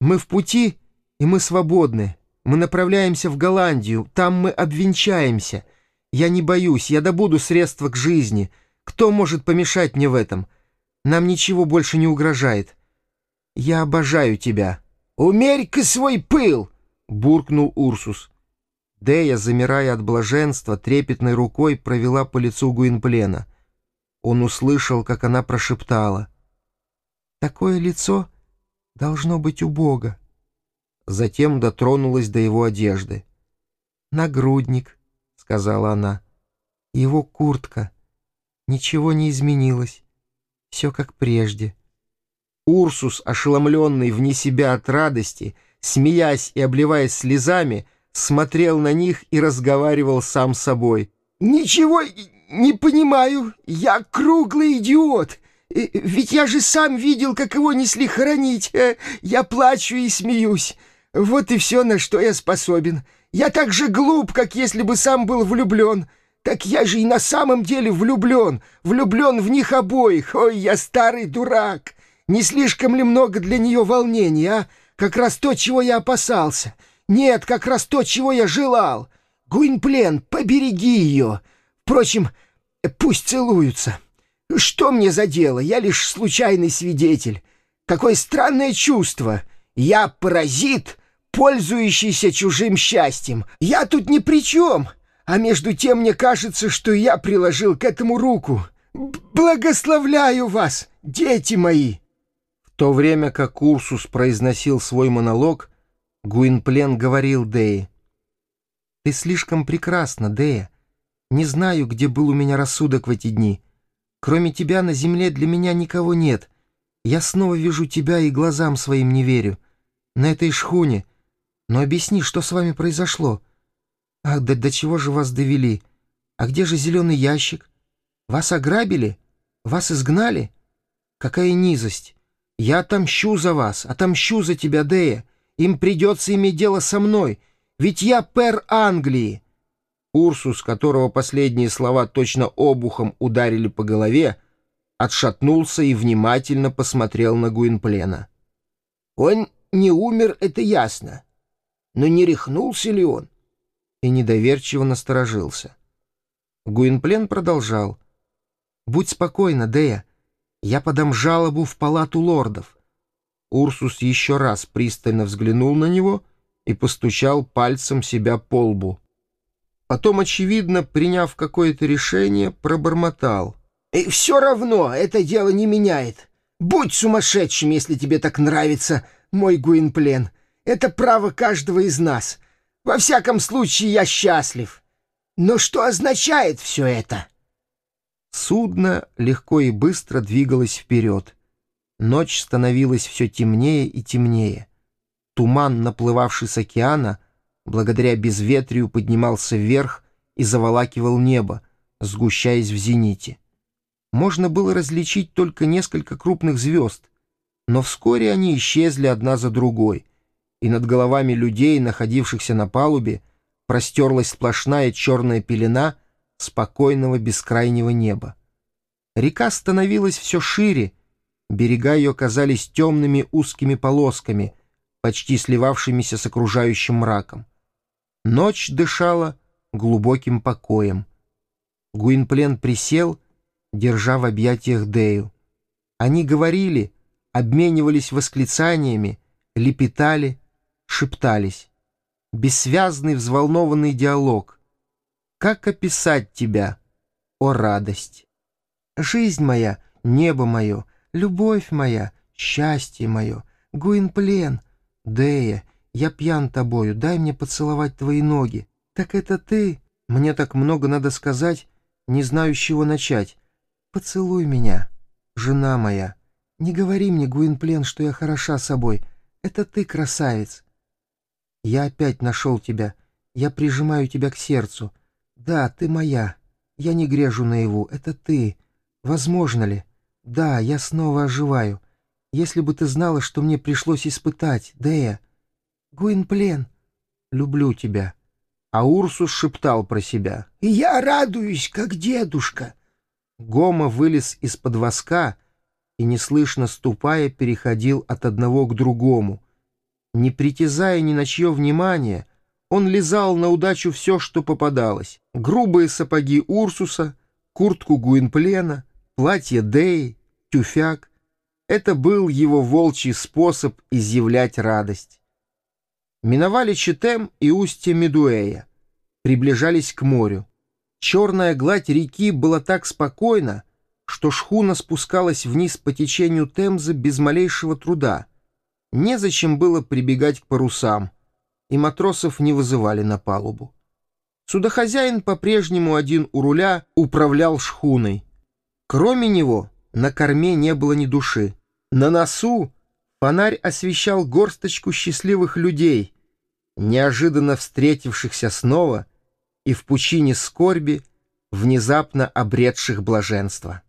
Мы в пути, и мы свободны. Мы направляемся в Голландию, там мы обвенчаемся. Я не боюсь, я добуду средства к жизни. Кто может помешать мне в этом? Нам ничего больше не угрожает. Я обожаю тебя». «Умерь-ка свой пыл!» — буркнул Урсус. Дея, замирая от блаженства, трепетной рукой провела по лицу Гуинплена. Он услышал, как она прошептала. «Такое лицо должно быть у Бога». Затем дотронулась до его одежды. «Нагрудник», — сказала она. «Его куртка. Ничего не изменилось. Все как прежде». Урсус, ошеломленный вне себя от радости, смеясь и обливаясь слезами, смотрел на них и разговаривал сам собой. «Ничего не понимаю, я круглый идиот. Э, ведь я же сам видел, как его несли хоронить. Э, я плачу и смеюсь. Вот и все, на что я способен. Я так же глуп, как если бы сам был влюблен. Так я же и на самом деле влюблен, влюблен в них обоих. Ой, я старый дурак. Не слишком ли много для нее волнений, а? Как раз то, чего я опасался. Нет, как раз то, чего я желал. Гуинплен, побереги ее. Впрочем, пусть целуются. Что мне за дело? Я лишь случайный свидетель. Какое странное чувство. Я паразит, пользующийся чужим счастьем. Я тут ни при чем. А между тем мне кажется, что я приложил к этому руку. Благословляю вас, дети мои!» то время как Урсус произносил свой монолог, Гуинплен говорил Дее. «Ты слишком прекрасна, Дея. Не знаю, где был у меня рассудок в эти дни. Кроме тебя на земле для меня никого нет. Я снова вижу тебя и глазам своим не верю. На этой шхуне. Но объясни, что с вами произошло? Ах, да до чего же вас довели? А где же зеленый ящик? Вас ограбили? Вас изгнали? Какая низость! Я отомщу за вас, отомщу за тебя, Дея. Им придется иметь дело со мной, ведь я пэр Англии». Урсус, которого последние слова точно обухом ударили по голове, отшатнулся и внимательно посмотрел на Гуинплена. «Он не умер, это ясно. Но не рехнулся ли он?» И недоверчиво насторожился. Гуинплен продолжал. «Будь спокойна, Дея. Я подам жалобу в палату лордов». Урсус еще раз пристально взглянул на него и постучал пальцем себя по лбу. Потом, очевидно, приняв какое-то решение, пробормотал. «И все равно это дело не меняет. Будь сумасшедшим, если тебе так нравится, мой Гуинплен. Это право каждого из нас. Во всяком случае, я счастлив. Но что означает все это?» Судно легко и быстро двигалось вперед. Ночь становилась все темнее и темнее. Туман, наплывавший с океана, благодаря безветрию поднимался вверх и заволакивал небо, сгущаясь в зените. Можно было различить только несколько крупных звезд, но вскоре они исчезли одна за другой, и над головами людей, находившихся на палубе, простерлась сплошная черная пелена — спокойного бескрайнего неба. Река становилась все шире, берега ее казались темными узкими полосками, почти сливавшимися с окружающим мраком. Ночь дышала глубоким покоем. Гуинплен присел, держа в объятиях Дею. Они говорили, обменивались восклицаниями, лепетали, шептались. Бессвязный взволнованный диалог — как описать тебя, о радость? Жизнь моя, небо мое, любовь моя, счастье мое, Гуинплен, Дея, я пьян тобою, дай мне поцеловать твои ноги. Так это ты? Мне так много надо сказать, не знаю, с чего начать. Поцелуй меня, жена моя. Не говори мне, Гуинплен, что я хороша собой. Это ты, красавец. Я опять нашел тебя. Я прижимаю тебя к сердцу. «Да, ты моя. Я не грежу наяву. Это ты. Возможно ли? Да, я снова оживаю. Если бы ты знала, что мне пришлось испытать, Дея. Гуинплен, люблю тебя». А Урсус шептал про себя. «Я радуюсь, как дедушка». Гома вылез из-под воска и, неслышно ступая, переходил от одного к другому. Не притязая ни на чье внимание, он лизал на удачу все, что попадалось. Грубые сапоги Урсуса, куртку Гуинплена, платье Деи, тюфяк. Это был его волчий способ изъявлять радость. Миновали Читем и устье Медуэя. Приближались к морю. Черная гладь реки была так спокойна, что шхуна спускалась вниз по течению Темзы без малейшего труда. Незачем было прибегать к парусам, и матросов не вызывали на палубу. Судохозяин по-прежнему один у руля управлял шхуной. Кроме него на корме не было ни души. На носу фонарь освещал горсточку счастливых людей, неожиданно встретившихся снова и в пучине скорби, внезапно обретших блаженство.